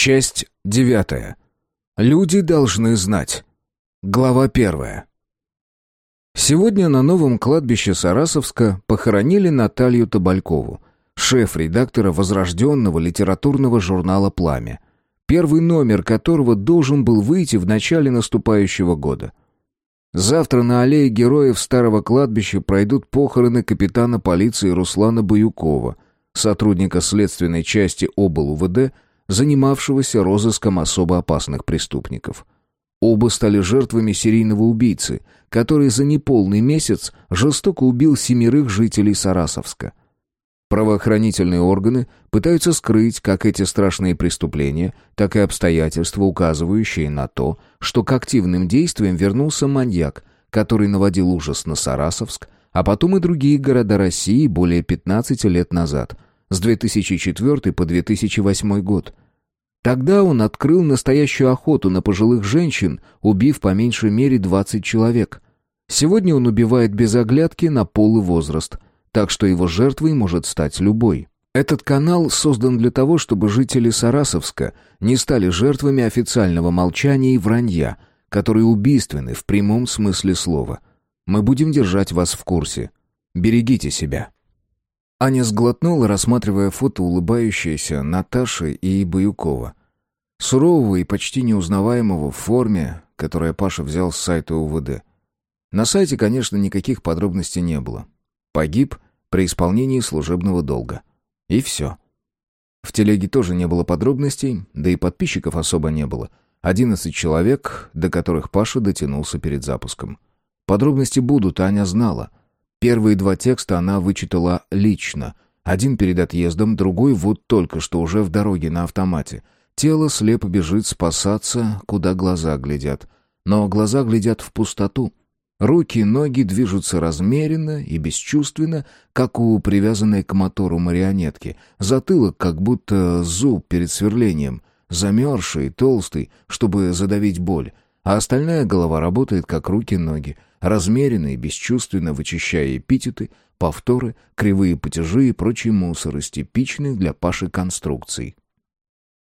Часть девятая. Люди должны знать. Глава первая. Сегодня на новом кладбище Сарасовска похоронили Наталью Табалькову, шеф-редактора возрожденного литературного журнала «Пламя», первый номер которого должен был выйти в начале наступающего года. Завтра на аллее героев старого кладбища пройдут похороны капитана полиции Руслана Баюкова, сотрудника следственной части ОБЛ-УВД, занимавшегося розыском особо опасных преступников. Оба стали жертвами серийного убийцы, который за неполный месяц жестоко убил семерых жителей Сарасовска. Правоохранительные органы пытаются скрыть как эти страшные преступления, так и обстоятельства, указывающие на то, что к активным действиям вернулся маньяк, который наводил ужас на Сарасовск, а потом и другие города России более 15 лет назад, с 2004 по 2008 год. Тогда он открыл настоящую охоту на пожилых женщин, убив по меньшей мере 20 человек. Сегодня он убивает без оглядки на пол и возраст – так что его жертвой может стать любой. Этот канал создан для того, чтобы жители Сарасовска не стали жертвами официального молчания и вранья, которые убийственны в прямом смысле слова. Мы будем держать вас в курсе. Берегите себя. Аня сглотнула, рассматривая фото улыбающейся Наташи и Баюкова. Сурового и почти неузнаваемого в форме, которое Паша взял с сайта УВД. На сайте, конечно, никаких подробностей не было. Погиб при исполнении служебного долга. И все. В телеге тоже не было подробностей, да и подписчиков особо не было. Одиннадцать человек, до которых Паша дотянулся перед запуском. Подробности будут, Аня знала. Первые два текста она вычитала лично. Один перед отъездом, другой вот только что уже в дороге на автомате. Тело слепо бежит спасаться, куда глаза глядят. Но глаза глядят в пустоту. Руки и ноги движутся размеренно и бесчувственно, как у привязанной к мотору марионетки. Затылок как будто зуб перед сверлением, замерзший, толстый, чтобы задавить боль. А остальная голова работает как руки-ноги, размеренно и бесчувственно вычищая эпитеты, повторы, кривые потяжи и прочий мусор из типичных для Паши конструкций.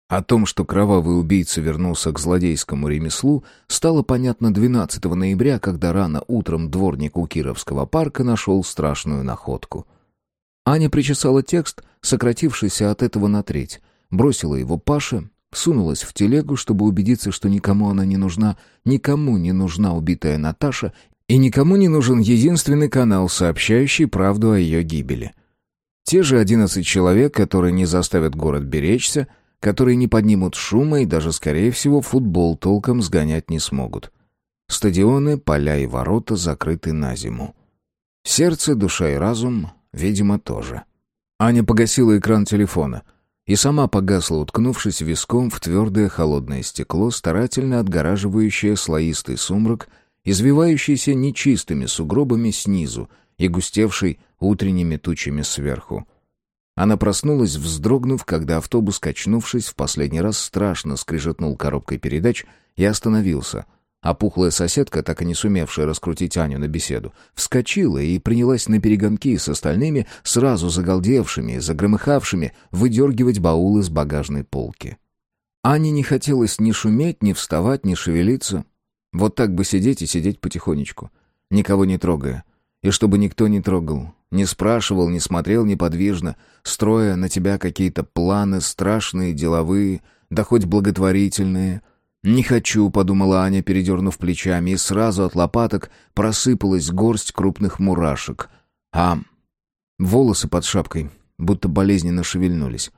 О том, что кровавый убийца вернулся к злодейскому ремеслу, стало понятно 12 ноября, когда рано утром дворник у Кировского парка нашел страшную находку. Аня причесала текст, сократившийся от этого на треть, бросила его Паше, сунулась в телегу, чтобы убедиться, что никому она не нужна, никому не нужна убитая Наташа, и никому не нужен единственный канал, сообщающий правду о ее гибели. Те же одиннадцать человек, которые не заставят город беречься, которые не поднимут шума и даже, скорее всего, футбол толком сгонять не смогут. Стадионы, поля и ворота закрыты на зиму. Сердце, душа и разум, видимо, тоже. Аня погасила экран телефона и сама погасла, уткнувшись виском в твердое холодное стекло, старательно отгораживающее слоистый сумрак, извивающийся нечистыми сугробами снизу и густевший утренними тучами сверху. Она проснулась, вздрогнув, когда автобус, качнувшись, в последний раз страшно скрижетнул коробкой передач и остановился. А пухлая соседка, так и не сумевшая раскрутить Аню на беседу, вскочила и принялась на перегонки с остальными, сразу загалдевшими, загромыхавшими, выдергивать баулы с багажной полки. Ане не хотелось ни шуметь, ни вставать, ни шевелиться. Вот так бы сидеть и сидеть потихонечку, никого не трогая. И чтобы никто не трогал, не спрашивал, не смотрел неподвижно, строя на тебя какие-то планы страшные, деловые, да хоть благотворительные. «Не хочу», — подумала Аня, передернув плечами, и сразу от лопаток просыпалась горсть крупных мурашек. А волосы под шапкой будто болезненно шевельнулись.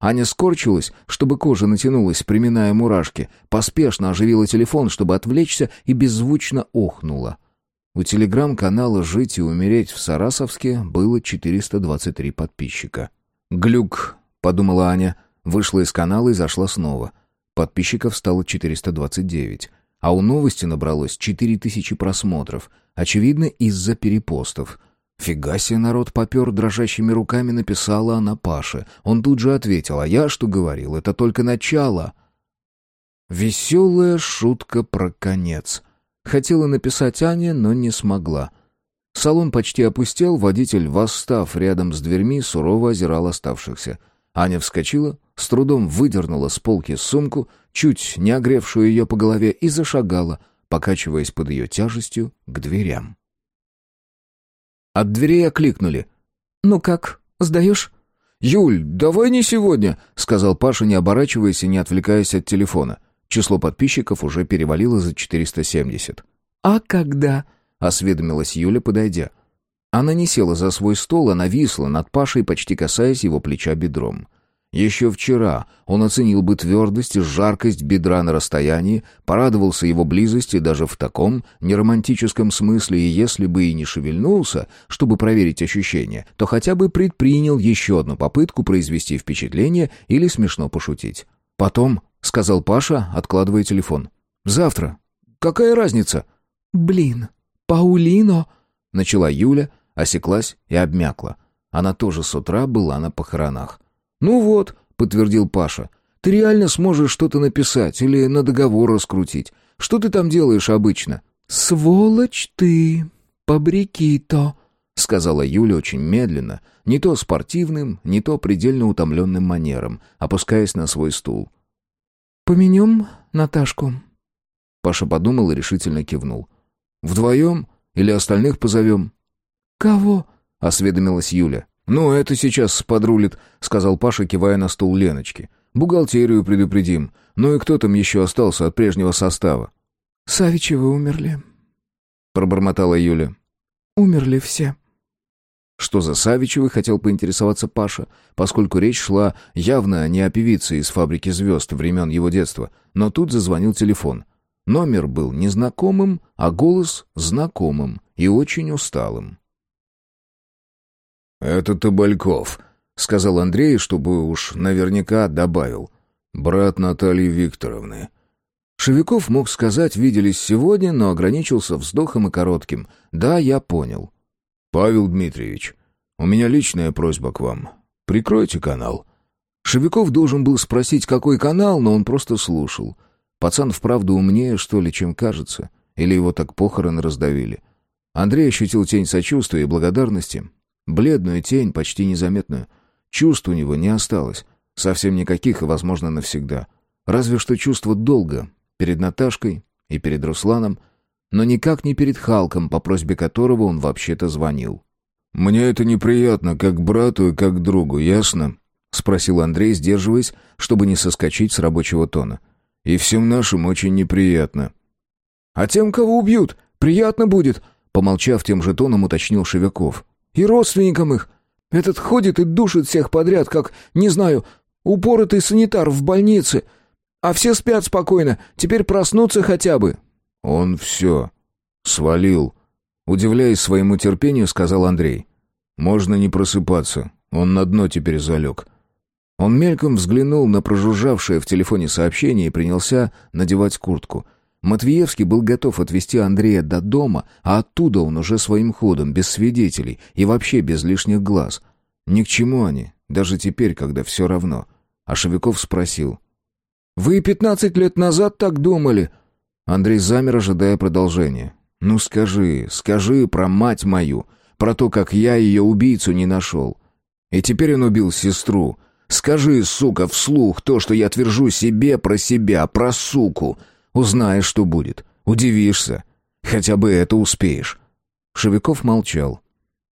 Аня скорчилась, чтобы кожа натянулась, приминая мурашки, поспешно оживила телефон, чтобы отвлечься, и беззвучно охнула — у телеграм-канала «Жить и умереть» в Сарасовске было 423 подписчика. «Глюк», — подумала Аня, вышла из канала и зашла снова. Подписчиков стало 429, а у новости набралось 4000 просмотров, очевидно, из-за перепостов. «Фига себе народ попер, дрожащими руками написала она Паше. Он тут же ответил, а я что говорил, это только начало». Веселая шутка про конец — Хотела написать Ане, но не смогла. Салон почти опустел, водитель, восстав рядом с дверьми, сурово озирал оставшихся. Аня вскочила, с трудом выдернула с полки сумку, чуть не огревшую ее по голове, и зашагала, покачиваясь под ее тяжестью, к дверям. От дверей окликнули. «Ну как, сдаешь?» «Юль, давай не сегодня», — сказал Паша, не оборачиваясь и не отвлекаясь от телефона. Число подписчиков уже перевалило за 470. «А когда?» — осведомилась Юля, подойдя. Она не села за свой стол, а нависла над Пашей, почти касаясь его плеча бедром. Еще вчера он оценил бы твердость и жаркость бедра на расстоянии, порадовался его близости даже в таком неромантическом смысле, и если бы и не шевельнулся, чтобы проверить ощущения, то хотя бы предпринял еще одну попытку произвести впечатление или смешно пошутить. «Потом», — сказал Паша, откладывая телефон. «Завтра. Какая разница?» «Блин, Паулино», — начала Юля, осеклась и обмякла. Она тоже с утра была на похоронах. «Ну вот», — подтвердил Паша, — «ты реально сможешь что-то написать или на договор раскрутить. Что ты там делаешь обычно?» «Сволочь ты, побрикито», — сказала Юля очень медленно, не то спортивным, не то предельно утомленным манером, опускаясь на свой стул. «Поменем Наташку?» Паша подумал и решительно кивнул. «Вдвоем? Или остальных позовем?» «Кого?» — осведомилась Юля. «Ну, это сейчас подрулит», — сказал Паша, кивая на стул Леночки. «Бухгалтерию предупредим. Ну и кто там еще остался от прежнего состава?» «Савичевы умерли», — пробормотала Юля. «Умерли все». Что за Савичевы, хотел поинтересоваться Паша, поскольку речь шла явно не о певице из «Фабрики звезд» времен его детства, но тут зазвонил телефон. Номер был незнакомым, а голос знакомым и очень усталым. «Это Табальков», — сказал Андрей, чтобы уж наверняка добавил. «Брат Натальи Викторовны». Шевиков мог сказать «виделись сегодня», но ограничился вздохом и коротким. «Да, я понял». «Павел Дмитриевич, у меня личная просьба к вам. Прикройте канал». Шевиков должен был спросить, какой канал, но он просто слушал. Пацан вправду умнее, что ли, чем кажется. Или его так похороны раздавили. Андрей ощутил тень сочувствия и благодарности, Бледную тень, почти незаметную. Чувств у него не осталось. Совсем никаких и, возможно, навсегда. Разве что чувство долга. Перед Наташкой и перед Русланом. Но никак не перед Халком, по просьбе которого он вообще-то звонил. «Мне это неприятно, как брату и как другу, ясно?» — спросил Андрей, сдерживаясь, чтобы не соскочить с рабочего тона. «И всем нашим очень неприятно». «А тем, кого убьют, приятно будет», — помолчав тем же тоном, уточнил Шевяков. И родственникам их. Этот ходит и душит всех подряд, как, не знаю, упоротый санитар в больнице. А все спят спокойно, теперь проснуться хотя бы». «Он все. Свалил». Удивляясь своему терпению, сказал Андрей. «Можно не просыпаться. Он на дно теперь залег». Он мельком взглянул на прожужжавшее в телефоне сообщение и принялся надевать куртку — Матвеевский был готов отвезти Андрея до дома, а оттуда он уже своим ходом, без свидетелей и вообще без лишних глаз. Ни к чему они, даже теперь, когда все равно. А Шевиков спросил. «Вы пятнадцать лет назад так думали?» Андрей замер, ожидая продолжения. «Ну скажи, скажи про мать мою, про то, как я ее убийцу не нашел. И теперь он убил сестру. Скажи, сука, вслух то, что я твержу себе про себя, про суку. Узнаешь, что будет. Удивишься. Хотя бы это успеешь». Шевиков молчал.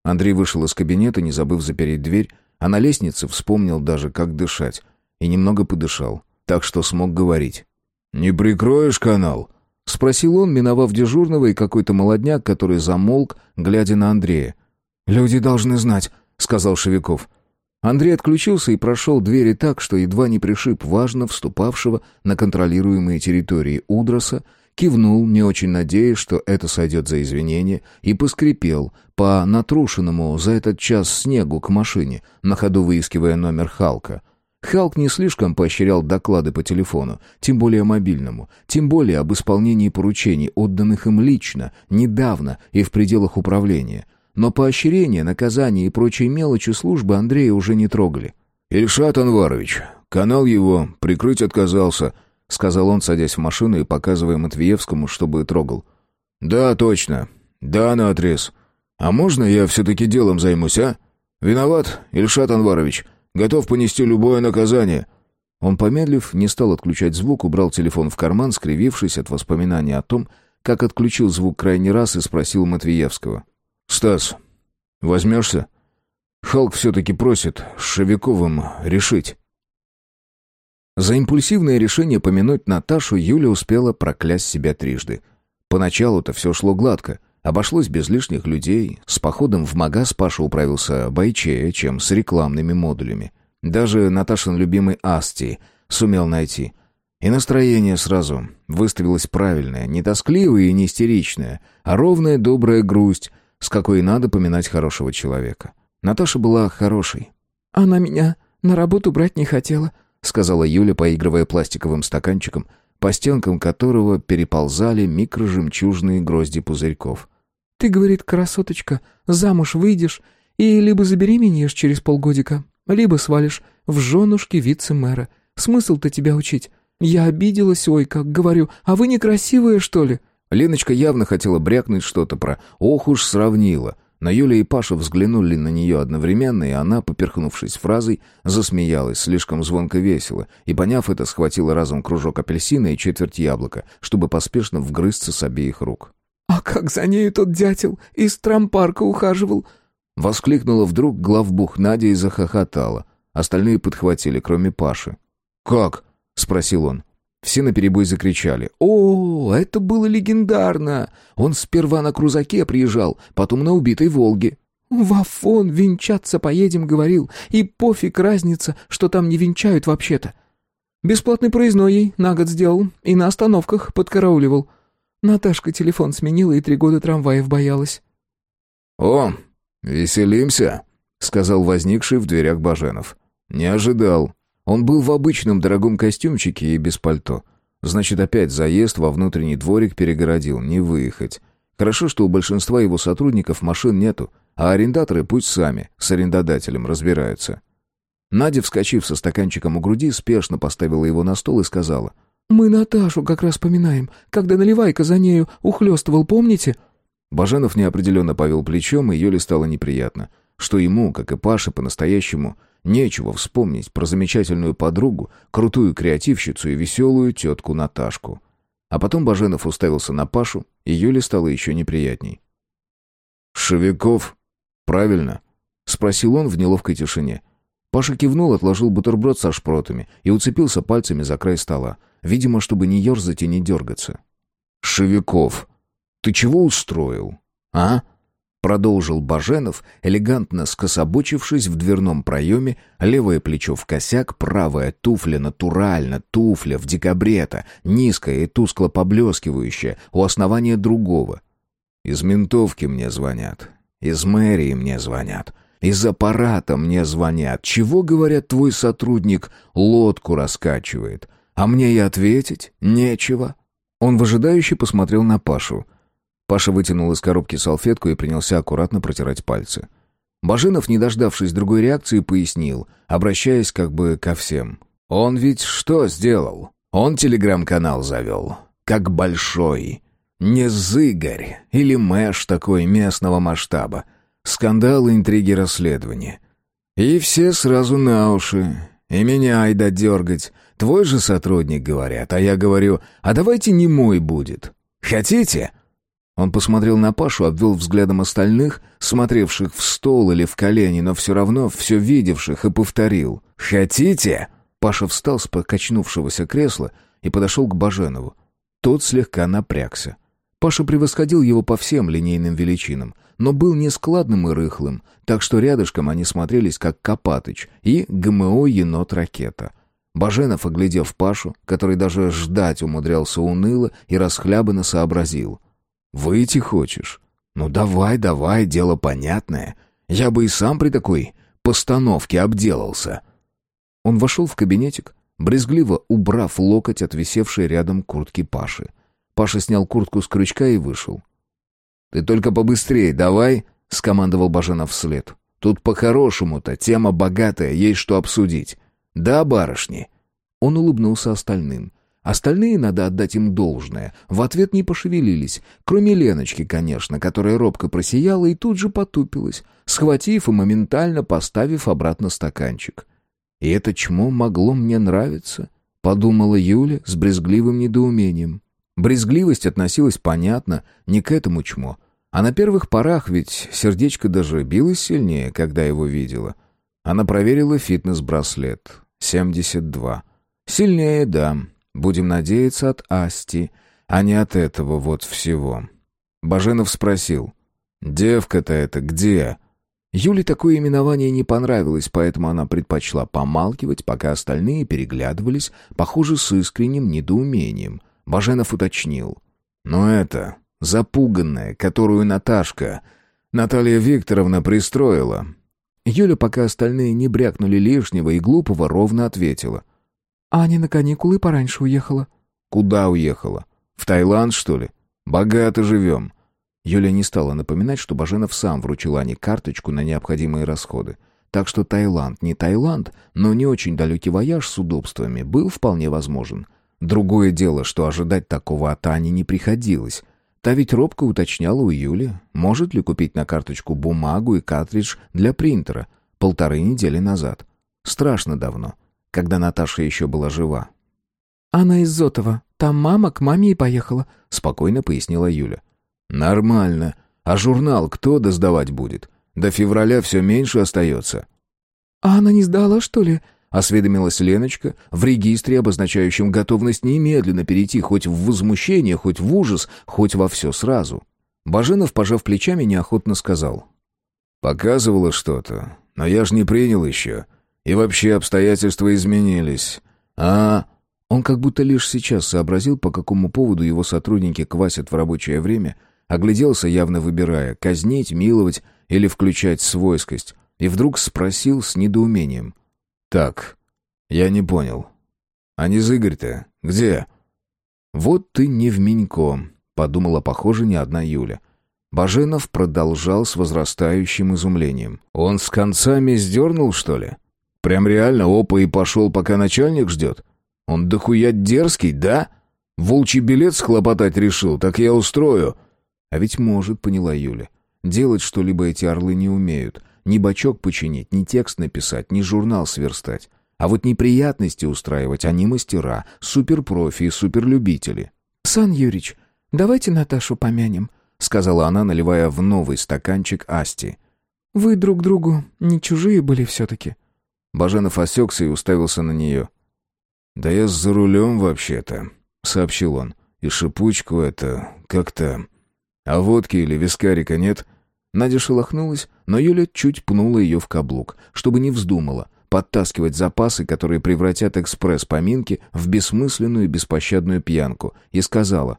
Андрей вышел из кабинета, не забыв запереть дверь, а на лестнице вспомнил даже, как дышать. И немного подышал, так что смог говорить. «Не прикроешь канал?» — спросил он, миновав дежурного и какой-то молодняк, который замолк, глядя на Андрея. «Люди должны знать», — сказал Шевиков. Андрей отключился и прошел двери так, что едва не пришиб важно вступавшего на контролируемые территории Удроса, кивнул, не очень надеясь, что это сойдет за извинение, и поскрипел по натрушенному за этот час снегу к машине, на ходу выискивая номер Халка. Халк не слишком поощрял доклады по телефону, тем более мобильному, тем более об исполнении поручений, отданных им лично, недавно и в пределах управления — но поощрение, наказание и прочие мелочи службы Андрея уже не трогали. «Ильшат Анварович, канал его прикрыть отказался», — сказал он, садясь в машину и показывая Матвеевскому, чтобы трогал. «Да, точно. Да, на отрез. А можно я все-таки делом займусь, а? Виноват, Ильшат Анварович. Готов понести любое наказание». Он, помедлив, не стал отключать звук, убрал телефон в карман, скривившись от воспоминаний о том, как отключил звук крайний раз и спросил Матвеевского. «Стас, возьмешься? Халк все-таки просит с Шевиковым решить». За импульсивное решение помянуть Наташу Юля успела проклясть себя трижды. Поначалу-то все шло гладко. Обошлось без лишних людей. С походом в магаз Паша управился бойчее, чем с рекламными модулями. Даже Наташин любимый Асти сумел найти. И настроение сразу выставилось правильное, не тоскливое и не истеричное, а ровная добрая грусть, с какой надо поминать хорошего человека. Наташа была хорошей. «Она меня на работу брать не хотела», сказала Юля, поигрывая пластиковым стаканчиком, по стенкам которого переползали микрожемчужные грозди пузырьков. «Ты, — говорит, красоточка, — замуж выйдешь и либо забеременеешь через полгодика, либо свалишь в женушке вице-мэра. Смысл-то тебя учить? Я обиделась, ой, как говорю, а вы некрасивые, что ли?» Леночка явно хотела брякнуть что-то про «ох уж сравнила», но Юля и Паша взглянули на нее одновременно, и она, поперхнувшись фразой, засмеялась слишком звонко весело, и, поняв это, схватила разом кружок апельсина и четверть яблока, чтобы поспешно вгрызться с обеих рук. «А как за нею тот дятел из трампарка ухаживал?» Воскликнула вдруг главбух Надя и захохотала. Остальные подхватили, кроме Паши. «Как?» — спросил он. Все наперебой закричали. «О, это было легендарно! Он сперва на крузаке приезжал, потом на убитой «Волге». «В Афон венчаться поедем», — говорил, «и пофиг разница, что там не венчают вообще-то». Бесплатный проездной ей на год сделал и на остановках подкарауливал. Наташка телефон сменила и три года трамваев боялась. «О, веселимся», — сказал возникший в дверях Баженов. «Не ожидал». Он был в обычном дорогом костюмчике и без пальто. Значит, опять заезд во внутренний дворик перегородил, не выехать. Хорошо, что у большинства его сотрудников машин нету, а арендаторы пусть сами с арендодателем разбираются. Надя, вскочив со стаканчиком у груди, спешно поставила его на стол и сказала. «Мы Наташу как раз поминаем, когда наливайка за нею ухлёстывал, помните?» Баженов неопределенно повел плечом, и Юле стало неприятно, что ему, как и Паше, по-настоящему Нечего вспомнить про замечательную подругу, крутую креативщицу и веселую тетку Наташку. А потом Баженов уставился на Пашу, и Юле стало еще неприятней. «Шевиков, правильно?» — спросил он в неловкой тишине. Паша кивнул, отложил бутерброд со шпротами и уцепился пальцами за край стола, видимо, чтобы не ерзать и не дергаться. «Шевиков, ты чего устроил, а?» Продолжил Баженов, элегантно скособочившись в дверном проеме, левое плечо в косяк, правая туфля натурально, туфля в декабрета, низкая и тускло поблескивающая, у основания другого. Из ментовки мне звонят, из мэрии мне звонят, из аппарата мне звонят. Чего, говорят, твой сотрудник лодку раскачивает? А мне и ответить нечего. Он выжидающе посмотрел на Пашу — Паша вытянул из коробки салфетку и принялся аккуратно протирать пальцы. Баженов, не дождавшись другой реакции, пояснил, обращаясь как бы ко всем. «Он ведь что сделал? Он телеграм-канал завел. Как большой. Не зыгарь или мэш такой местного масштаба. Скандалы, интриги, расследования. И все сразу на уши. И меня айда дергать. Твой же сотрудник, говорят. А я говорю, а давайте не мой будет. Хотите?» Он посмотрел на Пашу, обвел взглядом остальных, смотревших в стол или в колени, но все равно все видевших, и повторил. «Хотите?» Паша встал с покачнувшегося кресла и подошел к Баженову. Тот слегка напрягся. Паша превосходил его по всем линейным величинам, но был нескладным и рыхлым, так что рядышком они смотрелись как Копатыч и ГМО «Енот-ракета». Баженов, оглядев Пашу, который даже ждать умудрялся уныло и расхлябанно сообразил — Выйти хочешь? Ну давай, давай, дело понятное. Я бы и сам при такой постановке обделался. Он вошел в кабинетик, брезгливо убрав локоть от висевшей рядом куртки Паши. Паша снял куртку с крючка и вышел. «Ты только побыстрее давай», — скомандовал Баженов вслед. «Тут по-хорошему-то тема богатая, есть что обсудить. Да, барышни?» Он улыбнулся остальным. Остальные, надо отдать им должное, в ответ не пошевелились, кроме Леночки, конечно, которая робко просияла и тут же потупилась, схватив и моментально поставив обратно стаканчик. И это чмо могло мне нравиться, подумала Юля с брезгливым недоумением. Брезгливость относилась, понятно, не к этому чмо, а на первых порах ведь сердечко даже билось сильнее, когда его видела. Она проверила фитнес-браслет. 72. Сильнее, да. Будем надеяться, от Асти, а не от этого вот всего. Баженов спросил. «Девка-то это где?» Юле такое именование не понравилось, поэтому она предпочла помалкивать, пока остальные переглядывались, похоже, с искренним недоумением. Баженов уточнил. «Но это, запуганная, которую Наташка, Наталья Викторовна пристроила». Юля, пока остальные не брякнули лишнего и глупого, ровно ответила. «Аня на каникулы пораньше уехала». «Куда уехала? В Таиланд, что ли? Богато живем». Юля не стала напоминать, что Баженов сам вручил Ане карточку на необходимые расходы. Так что Таиланд не Таиланд, но не очень далекий вояж с удобствами был вполне возможен. Другое дело, что ожидать такого от Ани не приходилось. Та ведь робко уточняла у Юли, может ли купить на карточку бумагу и картридж для принтера полторы недели назад. Страшно давно, когда Наташа еще была жива. «Она из Зотова. Там мама к маме и поехала», — спокойно пояснила Юля. «Нормально. А журнал кто доздавать будет? До февраля все меньше остается». «А она не сдала, что ли?» — осведомилась Леночка, в регистре, обозначающем готовность немедленно перейти хоть в возмущение, хоть в ужас, хоть во все сразу. Баженов, пожав плечами, неохотно сказал. «Показывало что-то, но я ж не принял еще. И вообще обстоятельства изменились. А...» Он как будто лишь сейчас сообразил, по какому поводу его сотрудники квасят в рабочее время, Огляделся, явно выбирая, казнить, миловать или включать свойскость, и вдруг спросил с недоумением. «Так, я не понял. А не Зыгорь-то где?» «Вот ты не в Минько», — подумала, похоже, не одна Юля. Баженов продолжал с возрастающим изумлением. «Он с концами сдернул, что ли? Прям реально опа и пошел, пока начальник ждет? Он дохуя дерзкий, да? Волчий билет схлопотать решил, так я устрою. А ведь может, поняла Юля. Делать что-либо эти орлы не умеют. Ни бачок починить, ни текст написать, ни журнал сверстать. А вот неприятности устраивать они мастера, суперпрофи и суперлюбители. «Сан Юрич, давайте Наташу помянем», — сказала она, наливая в новый стаканчик Асти. «Вы друг другу не чужие были все-таки». Баженов осекся и уставился на нее. «Да я за рулем вообще-то», — сообщил он. «И шипучку это как-то...» «А водки или вискарика нет?» Надя шелохнулась, но Юля чуть пнула ее в каблук, чтобы не вздумала подтаскивать запасы, которые превратят экспресс-поминки в бессмысленную и беспощадную пьянку, и сказала.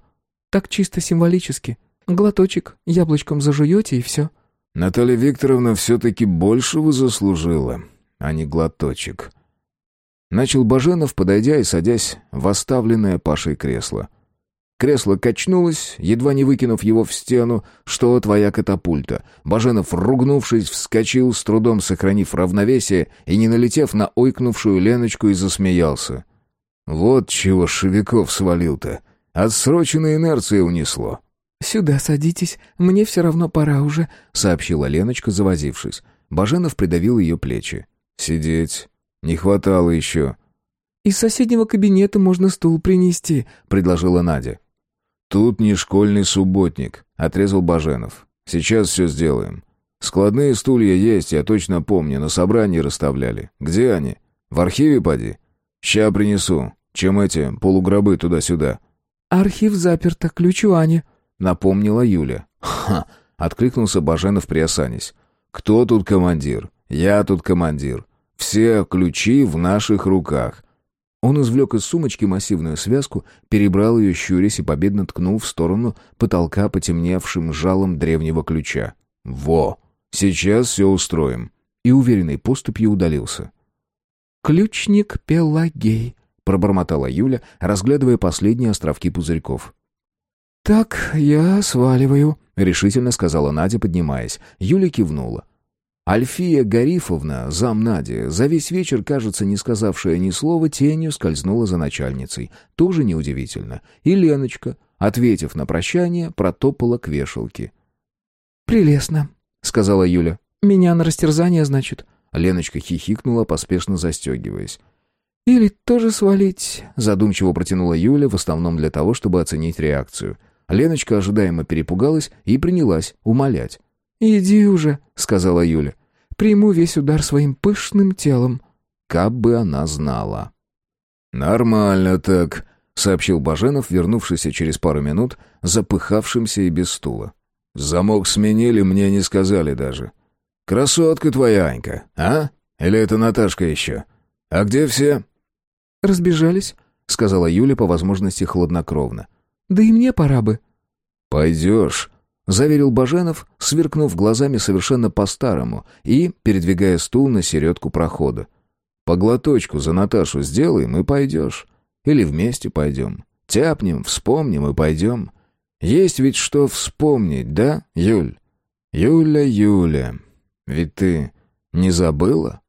«Так чисто символически. Глоточек, яблочком зажуете и все». «Наталья Викторовна все-таки большего заслужила, а не глоточек». Начал Баженов, подойдя и садясь в оставленное Пашей кресло. Кресло качнулось, едва не выкинув его в стену, что твоя катапульта. Баженов, ругнувшись, вскочил, с трудом сохранив равновесие и не налетев на ойкнувшую Леночку и засмеялся. Вот чего Шевиков свалил-то. Отсроченной инерции унесло. «Сюда садитесь, мне все равно пора уже», — сообщила Леночка, завозившись. Баженов придавил ее плечи. «Сидеть. Не хватало еще». «Из соседнего кабинета можно стул принести», — предложила Надя. «Тут не школьный субботник», — отрезал Баженов. «Сейчас все сделаем. Складные стулья есть, я точно помню, на собрании расставляли. Где они? В архиве поди? Ща принесу. Чем эти полугробы туда-сюда?» «Архив заперто, ключ у Ани», — напомнила Юля. «Ха!» — откликнулся Баженов, приосанясь. «Кто тут командир? Я тут командир. Все ключи в наших руках. Он извлек из сумочки массивную связку, перебрал ее, щурясь и победно ткнул в сторону потолка потемневшим жалом древнего ключа. «Во! Сейчас все устроим!» И уверенной поступью удалился. «Ключник Пелагей», — пробормотала Юля, разглядывая последние островки пузырьков. «Так, я сваливаю», — решительно сказала Надя, поднимаясь. Юля кивнула. Альфия Гарифовна, зам Нади, за весь вечер, кажется, не сказавшая ни слова, тенью скользнула за начальницей. Тоже неудивительно. И Леночка, ответив на прощание, протопала к вешалке. «Прелестно», — сказала Юля. «Меня на растерзание, значит?» Леночка хихикнула, поспешно застегиваясь. «Или тоже свалить?» Задумчиво протянула Юля, в основном для того, чтобы оценить реакцию. Леночка ожидаемо перепугалась и принялась умолять. «Иди уже», — сказала Юля. «Приму весь удар своим пышным телом». Каб бы она знала. «Нормально так», — сообщил Баженов, вернувшийся через пару минут, запыхавшимся и без стула. «Замок сменили, мне не сказали даже. Красотка твоя, Анька, а? Или это Наташка еще? А где все?» «Разбежались», — сказала Юля по возможности хладнокровно. «Да и мне пора бы». «Пойдешь», — заверил Баженов, сверкнув глазами совершенно по-старому и передвигая стул на середку прохода. «По глоточку за Наташу сделаем и пойдешь. Или вместе пойдем. Тяпнем, вспомним и пойдем. Есть ведь что вспомнить, да, Юль? Юля, Юля, ведь ты не забыла?»